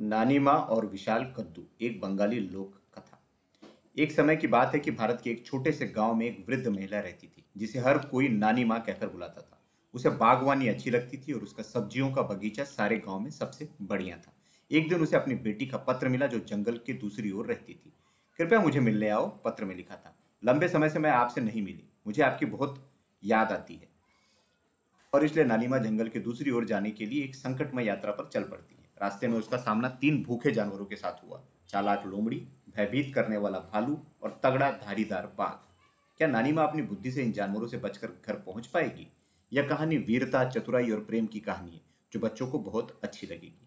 नानी माँ और विशाल कद्दू, एक बंगाली लोक कथा। एक समय की बात है कि भारत के एक छोटे से गाँव में एक वृद्ध महिला रहती थी, जिसे हर कोई नानी माँ कहकर बुलाता था। उसे बागवानी अच्छी लगती थी और उसका सब्जियों का बगीचा सारे गाँव में सबसे बढ़िया था। एक दिन उसे अपनी बेटी का पत्र मिला जो जंगल के दूसरी ओर रहती थी। कृपया मुझे मिलने आओ, पत्र में लिखा था। लंबे समय से मैं आपसे नहीं मिली। मुझे आपकी बहुत याद आती है। और इसलिए नानी माँ जंगल के दूसरी ओर जाने के लिए एक संकटमय यात्रा पर चल पड़ती रास्ते में उसका सामना तीन भूखे जानवरों के साथ हुआ। चालाक लोमड़ी, भयभीत करने वाला भालू और तगड़ा धारीदार बाघ। क्या नानी माँ अपनी बुद्धि से इन जानवरों से बचकर घर पहुँच पाएगी? यह कहानी वीरता, चतुराई और प्रेम की कहानी है, जो बच्चों को बहुत अच्छी लगेगी।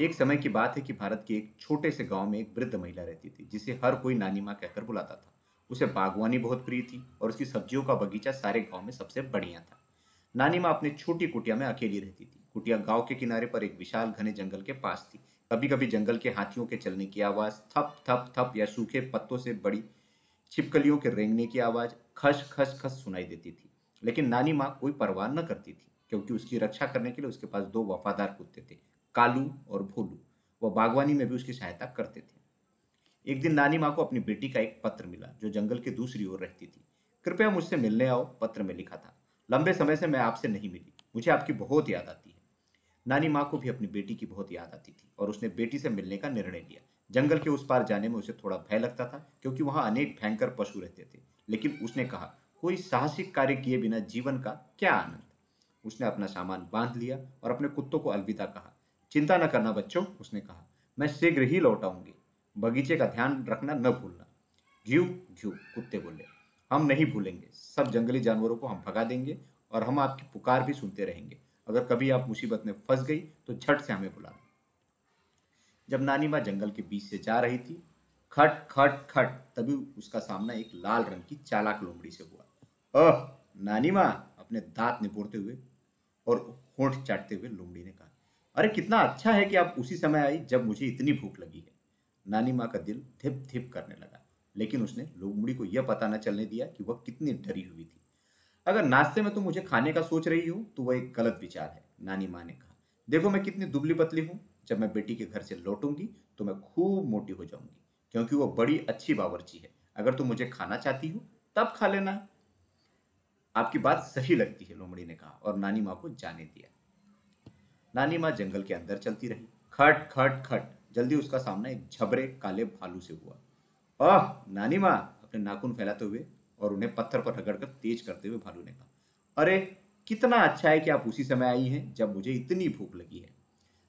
एक समय की बात है कि भारत के एक छोटे से गाँव में एक वृद्ध महिला रहती थी, जिसे हर कोई नानी माँ कहकर बुलाता था। उसे बागवानी बहुत प्रिय थी और उसकी सब्जियों का बगीचा सारे गाँव में सबसे बढ़िया था। नानी माँ अपनी छोटी कुटिया में अकेली रहती थी। कुटिया गाँव के किनारे पर एक विशाल घने जंगल के पास थी। कभी कभी जंगल के हाथियों के चलने की आवाज़, थप थप थप या सूखे पत्तों से बड़ी छिपकलियों के रेंगने की आवाज़ खस खस खस सुनाई देती थी। लेकिन नानी माँ कोई परवाह न करती थी, क्योंकि उसकी रक्षा करने के लिए उसके पास दो वफादार कुत्ते थे, कालू और भोलू। वह बागवानी में भी उसकी सहायता करते थे। एक दिन नानी माँ को अपनी बेटी का एक पत्र मिला, जो जंगल के दूसरी ओर रहती थी। कृपया मुझसे मिलने आओ, पत्र में लिखा था। लंबे समय से मैं आपसे नहीं मिली। मुझे आपकी बहुत याद आती है। नानी माँ को भी अपनी बेटी की बहुत याद आती थी और उसने बेटी से मिलने का निर्णय लिया। जंगल के उस पार जाने में उसे थोड़ा भय लगता था, क्योंकि वहाँ अनेक भयंकर पशु रहते थे। लेकिन उसने कहा, कोई साहसिक कार्य किए बिना जीवन का क्या आनंद? उसने अपना सामान बाँध लिया और अपने कुत्तों को अलविदा कहा। चिंता न करना बच्चों, उसने कहा, मैं शीघ्र ही लौट आऊँगी। बगीचे का ध्यान रखना न भूलना। घ्यू घ्यू कुत्ते बोले, हम नहीं भूलेंगे। सब जंगली जानवरों को हम भगा देंगे और हम आपकी पुकार भी सुनते रहेंगे। अगर कभी आप मुसीबत में फंस गई तो झट से हमें बुला जब नानी माँ जंगल के बीच से जा रही थी, खट खट खट, तभी उसका सामना एक लाल रंग की चालाक लोमड़ी से हुआ। अह नानी माँ, अपने दांत निपोड़ते हुए और होंठ चाटते हुए लोमड़ी ने कहा, अरे, कितना अच्छा है कि आप उसी समय आई जब मुझे इतनी भूख लगी है। नानी माँ का दिल धिप धिप करने लगा, लेकिन उसने लोमड़ी को यह पता न चलने दिया कि वह कितनी डरी हुई थी। अगर नाश्ते में तुम मुझे खाने का सोच रही हो तो वह एक गलत विचार है, नानी माँ ने कहा। देखो मैं कितनी दुबली पतली हूँ। जब मैं बेटी के घर से लौटूँगी तो मैं खूब मोटी हो जाऊँगी, क्योंकि वो बड़ी अच्छी बावर्ची है। अगर तुम मुझे खाना चाहती हो, तब खा लेना। आपकी बात सही लगती है, लोमड़ी ने कहा, और नानी माँ को जाने दिया। नानी माँ जंगल के अंदर चलती रही। खट खट खट, जल्दी उसका सामना एक झबरे काले भालू से हुआ। आह, नानी माँ, अपने नाखून फैलाते हुए और उन्हें पत्थर पर रगड़कर तेज करते हुए भालू ने कहा, अरे, कितना अच्छा है कि आप उसी समय आई हैं जब मुझे इतनी भूख लगी है।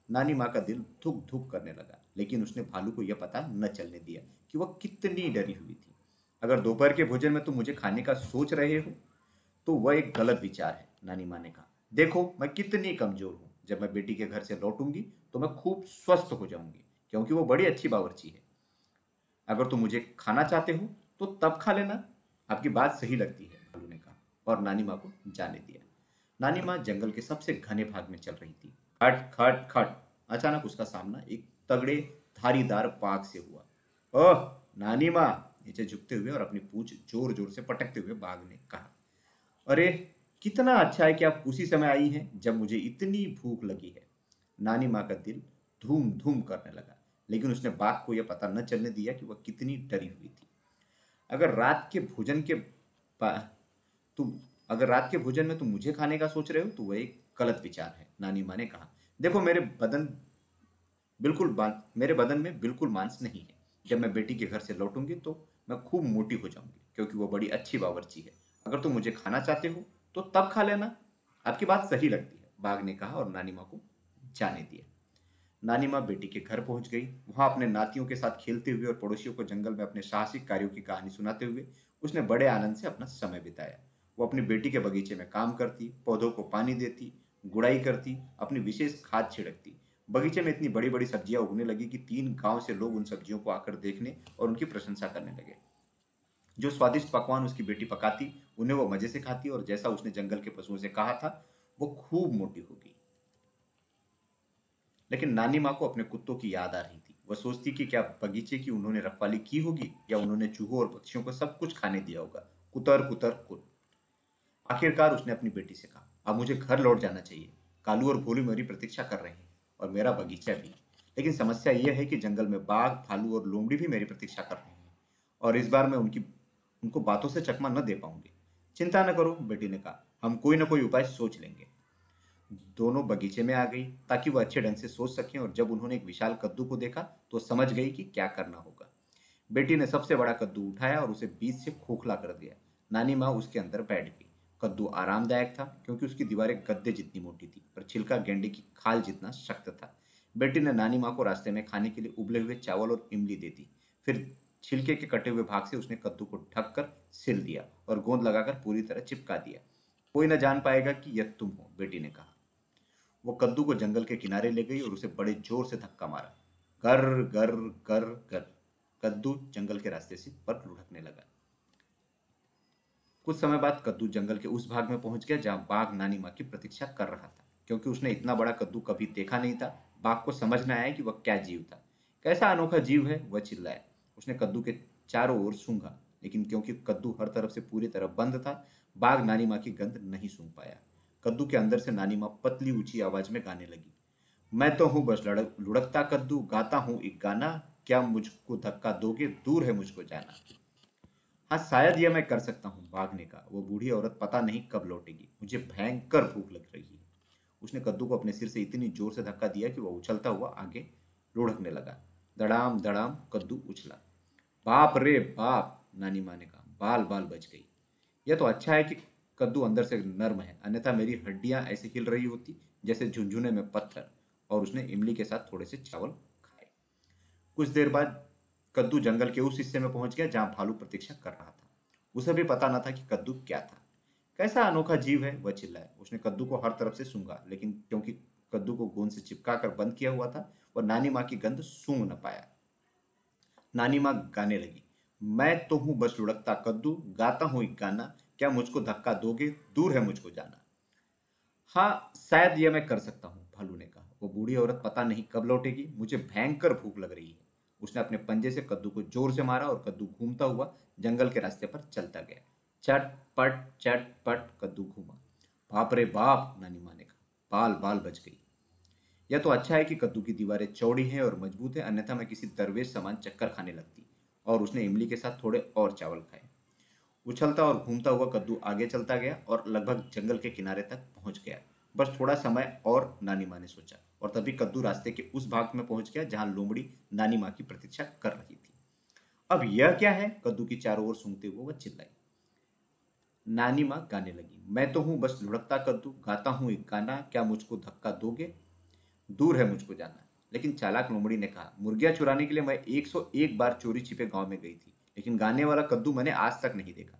नानी माँ का दिल धुक धुक करने लगा, लेकिन उसने भालू को यह पता न चलने दिया कि वह कितनी डरी हुई थी। अगर दोपहर के भोजन में तुम मुझे खाने का सोच रहे हो तो वह एक गलत विचार है, नानी माँ ने कहा। देखो, मैं कितनी कमज़ोर हूँ। जब मैं बेटी के घर से लौटूँगी तो मैं खूब स्वस्थ हो जाऊँगी, क्योंकि वो बड़ी अच्छी बावर्ची है। अगर तुम मुझे खाना चाहते हो तो तब खा लेना। आपकी बात सही लगती है भालू ने कहा, और नानी माँ को जाने दिया। नानी माँ जंगल के सबसे घने भाग में चल रही थी। खट खट खट, अचानक उसका सामना एक तगड़े धारीदार पाग से हुआ। ओह, नानी माँ, नीचे झुकते हुए और अपनी पूछ ज़ोर ज़ोर से पटकते हुए बाघ ने कहा, अरे, कितना अच्छा है कि आप उसी समय आई हैं जब मुझे इतनी भूख लगी है। नानी माँ का दिल धूम धूम करने लगा, लेकिन उसने बाघ को यह पता न चलने दिया कि वह कितनी डरी हुई थी। अगर रात के भोजन के तुम अगर रात के भोजन में तुम मुझे खाने का सोच रहे हो तो वह एक गलत विचार है, नानी माँ ने कहा। देखो, मेरे बदन बिल्कुल मेरे बदन में बिल्कुल मांस नहीं है। जब मैं बेटी के घर से लौटूँगी तो मैं खूब मोटी हो जाऊँगी, क्योंकि वो बड़ी अच्छी बावर्ची है। अगर तुम मुझे खाना चाहते हो तो तब खा लेना। आपकी बात सही लगती है, बाघ ने कहा और नानी माँ को जाने दिया। नानी माँ बेटी के घर पहुँच गई। वहाँ अपने नातियों के साथ खेलते हुए और पड़ोसियों को जंगल में अपने साहसिक कार्यों की कहानी सुनाते हुए उसने बड़े आनंद से अपना समय बिताया। वो अपनी बेटी के बगीचे में काम करती, पौधों को पानी देती, गुड़ाई करती, अपनी विशेष खाद छिड़कती। बगीचे में इतनी बड़ी बड़ी सब्ज़ियाँ उगने लगी कि तीन गाँव से लोग उन सब्जियों को आकर देखने और उनकी प्रशंसा करने लगे। जो स्वादिष्ट पकवान उसकी बेटी पकाती, उन्हें वो मज़े से खाती और जैसा उसने जंगल के पशुओं से कहा था, वो खूब मोटी होगी। लेकिन नानी माँ को अपने कुत्तों की याद आ रही थी। वह सोचती कि क्या बगीचे की उन्होंने रखवाली की होगी या उन्होंने चूहों और पक्षियों को सब कुछ खाने दिया होगा। कुतर कुतर, कुत। आखिरकार उसने अपनी बेटी से कहा, अब मुझे घर लौट जाना चाहिए। कालू और भोलू मेरी प्रतीक्षा कर रहे हैं और मेरा बगीचा भी। लेकिन समस्या यह है कि जंगल में बाघ, भालू और लोमड़ी भी मेरी प्रतीक्षा कर रहे हैं और इस बार मैं उनकी, उनको बातों से चकमा न दे पाऊँगी। चिंता न करो, बेटी ने कहा, हम कोई ना कोई उपाय सोच लेंगे। दोनों बगीचे में आ गई ताकि वह अच्छे ढंग से सोच सकें और जब उन्होंने एक विशाल कद्दू को देखा तो समझ गई कि क्या करना होगा। बेटी ने सबसे बड़ा कद्दू उठाया और उसे बीच से खोखला कर दिया। नानी माँ उसके अंदर बैठ गई। कद्दू आरामदायक था क्योंकि उसकी दीवारें गद्दे जितनी मोटी थी और छिलका गेंडे की खाल जितना सख्त था। बेटी ने नानी माँ को रास्ते में खाने के लिए उबले हुए चावल और इमली दे दी। फिर छिलके के कटे हुए भाग से उसने कद्दू को ढक कर सिल दिया और गोंद लगाकर पूरी तरह चिपका दिया। कोई न जान पाएगा कि यह तुम हो, बेटी ने कहा। वो कद्दू को जंगल के किनारे ले गई और उसे बड़े ज़ोर से धक्का मारा। गर गर गर गर। कद्दू जंगल के रास्ते से पर लुढ़कने लगा। कुछ समय बाद कद्दू जंगल के उस भाग में पहुँच गया जहाँ बाघ नानी माँ की प्रतीक्षा कर रहा था, क्योंकि उसने इतना बड़ा कद्दू कभी देखा नहीं था। बाघ को समझ न आया कि वह क्या जीव था। कैसा अनोखा जीव है, वह चिल्लाया। उसने कद्दू के चारों ओर सूंघा, लेकिन क्योंकि कद्दू हर तरफ़ से पूरी तरह बंद था, बाघ नानी माँ की गंध नहीं सूंघ पाया। कद्दू के अंदर से नानी माँ पतली ऊँची आवाज़ में गाने लगी। मैं तो हूँ बस लड़क लुढ़कता कद्दू, गाता हूँ एक गाना, क्या मुझको धक्का दोगे, दूर है मुझको जाना। हाँ शायद यह मैं कर सकता हूँ भागने का। वो बूढ़ी औरत पता नहीं कब लौटेगी। मुझे भयंकर भूख लग रही है। उसने कद्दू को अपने सिर से इतनी ज़ोर से धक्का दिया कि वह उछलता हुआ आगे लुढ़कने लगा। दड़ाम दड़ाम, कद्दू उछला। बाप रे बाप, नानी माँ ने कहा। बाल बाल बच गई। यह तो अच्छा है कि कद्दू अंदर से नर्म है। अन्यथा मेरी हड्डियाँ ऐसे हिल रही होती, जैसे झुंझुने में पत्थर, और उसने इमली के साथ थोड़े से चावल खाए। कुछ देर बाद कद्दू जंगल के उस हिस्से में पहुँच गया, जहाँ भालू प्रतीक्षा कर रहा था। उसे भी पता न था कि कद्दू क्या था। कैसा अनोखा जीव है, वह चिल्लाया। उसने कद्दू को हर तरफ़ से सूंघा, लेकिन क्योंकि कद्दू को गोंद से चिपका कर बंद किया हुआ था, वह नानी माँ की गंध सूंघ न पाया। नानी माँ गाने लगी, मैं तो हूँ बस लुढ़कता कद्दू, गाता हूँ एक गाना क्या मुझको धक्का दोगे? दूर है मुझको जाना। हाँ शायद यह मैं कर सकता हूँ, भालू ने कहा। वो बूढ़ी औरत पता नहीं कब लौटेगी। मुझे भयंकर भूख लग रही है। उसने अपने पंजे से कद्दू को ज़ोर से मारा और कद्दू घूमता हुआ जंगल के रास्ते पर चलता गया। चट पट चट पट कद्दू घूमा। बाप रे बाप, नानी माँ ने कहा। बाल बाल बच गई। यह तो अच्छा है कि कद्दू की दीवारें चौड़ी हैं और मज़बूत है, अन्यथा मैं किसी दरवेश समान चक्कर खाने लगती। और उसने इमली के साथ थोड़े और चावल खाए। उछलता और घूमता हुआ कद्दू आगे चलता गया और लगभग जंगल के किनारे तक पहुँच गया। बस थोड़ा समय और नानी माँ ने सोचा और तभी कद्दू रास्ते के उस भाग में पहुँच गया जहाँ लोमड़ी नानी माँ की प्रतीक्षा कर रही थी। अब यह क्या है? कद्दू की चारों ओर सूंघते हुए वह चिल्लाई। नानी माँ गाने लगी। मैं तो हूँ, बस लुढ़कता कद्दू, गाता हूँ एक गाना, क्या मुझको धक्का दोगे? दूर है मुझको जाना। लेकिन चालाक लोमड़ी ने कहा, मुर्गियाँ चुराने के लिए मैं 101 बार चोरी छिपे गाँव में गई थी। लेकिन गाने वाला कद्दू मैंने आज तक नहीं देखा।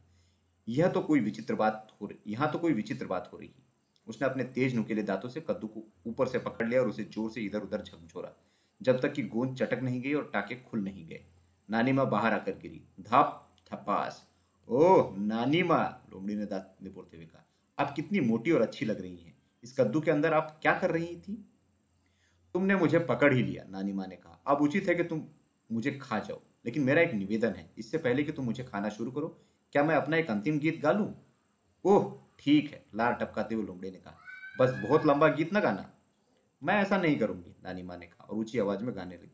यह तो कोई विचित्र बात हो रही, यहाँ तो कोई विचित्र बात हो रही। है उसने अपने तेज नुकीले दांतों से कद्दू को ऊपर से पकड़ लिया और उसे ज़ोर से इधर उधर झकझोरा, जब तक कि गोंद चटक नहीं गई और टाके खुल नहीं गए। नानी माँ बाहर आकर गिरी, धप थपास ओह, नानी माँ! लोमड़ी ने दांत निपोड़ते हुए कहा। आप कितनी मोटी और अच्छी लग रही हैं। इस कद्दू के अंदर आप क्या कर रही थी? तुमने मुझे पकड़ ही लिया, नानी माँ ने कहा। अब उचित है कि तुम मुझे खा जाओ। लेकिन मेरा एक निवेदन है, इससे पहले कि तुम मुझे खाना शुरू करो, क्या मैं अपना एक अंतिम गीत गा लूँ? ओह, ठीक है, लार टपकाते हुए लोमड़े ने कहा। बस बहुत लंबा गीत ना गाना। मैं ऐसा नहीं करूँगी, नानी माँ ने कहा और ऊँची आवाज़ में गाने लगी।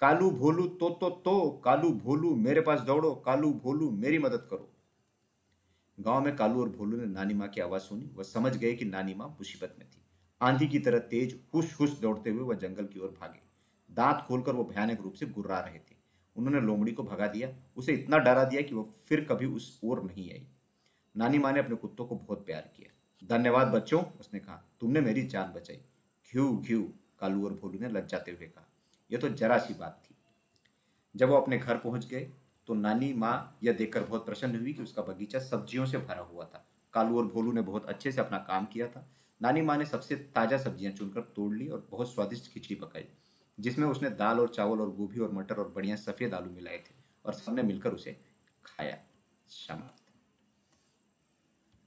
कालू भोलू तो तो तो कालू भोलू मेरे पास दौड़ो, कालू भोलू मेरी मदद करो। गाँव में कालू और भोलू ने नानी माँ की आवाज़ सुनी, वह समझ गए कि नानी माँ मुसीबत में थी। आंधी की तरह तेज हुश हुश दौड़ते हुए वह जंगल की ओर भागे। दांत खोलकर वो भयानक रूप से गुर्रा रहे थे। उन्होंने लोमड़ी को भगा दिया। उसे इतना डरा दिया कि वह फिर कभी उस ओर नहीं आई। नानी माँ ने अपने कुत्तों को बहुत प्यार किया। धन्यवाद बच्चों, उसने कहा। तुमने मेरी जान बचाई। घ्यू घ्यू कालू और भोलू ने लज्जाते हुए कहा। यह तो जरा सी बात थी। जब वो अपने घर पहुँच गए तो नानी माँ यह देखकर बहुत प्रसन्न हुई कि उसका बगीचा सब्जियों से भरा हुआ था। कालू और भोलू ने बहुत अच्छे से अपना काम किया था। नानी माँ ने सबसे ताज़ा सब्ज़ियाँ चुनकर तोड़ ली और बहुत स्वादिष्ट खिचड़ी पकाई। जिसमें उसने दाल और चावल और गोभी और मटर और बढ़िया सफ़ेद आलू मिलाए थे और सबने मिलकर उसे खाया। क्षमा